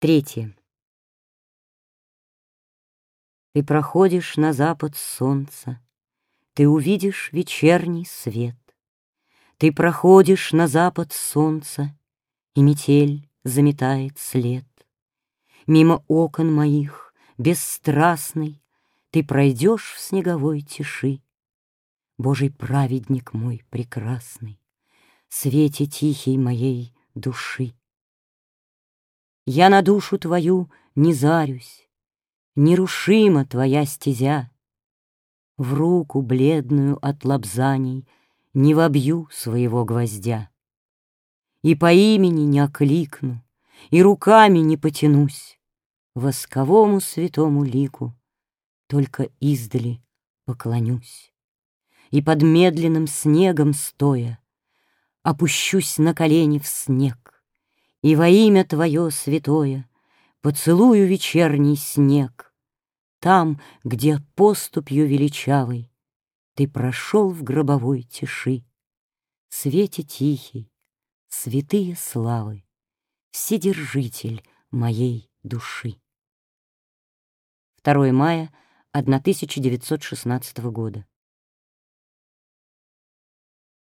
Третье. Ты проходишь на запад солнца, Ты увидишь вечерний свет. Ты проходишь на запад солнца, И метель заметает след. Мимо окон моих, бесстрастный, Ты пройдешь в снеговой тиши. Божий праведник мой прекрасный, Свете тихий моей души. Я на душу твою не зарюсь, Нерушима твоя стезя. В руку бледную от лобзаний Не вобью своего гвоздя. И по имени не окликну, И руками не потянусь Восковому святому лику, Только издали поклонюсь. И под медленным снегом стоя Опущусь на колени в снег, и во имя Твое святое Поцелую вечерний снег. Там, где поступью величавой Ты прошел в гробовой тиши, Свете тихий, святые славы, Вседержитель моей души. 2 мая 1916 года.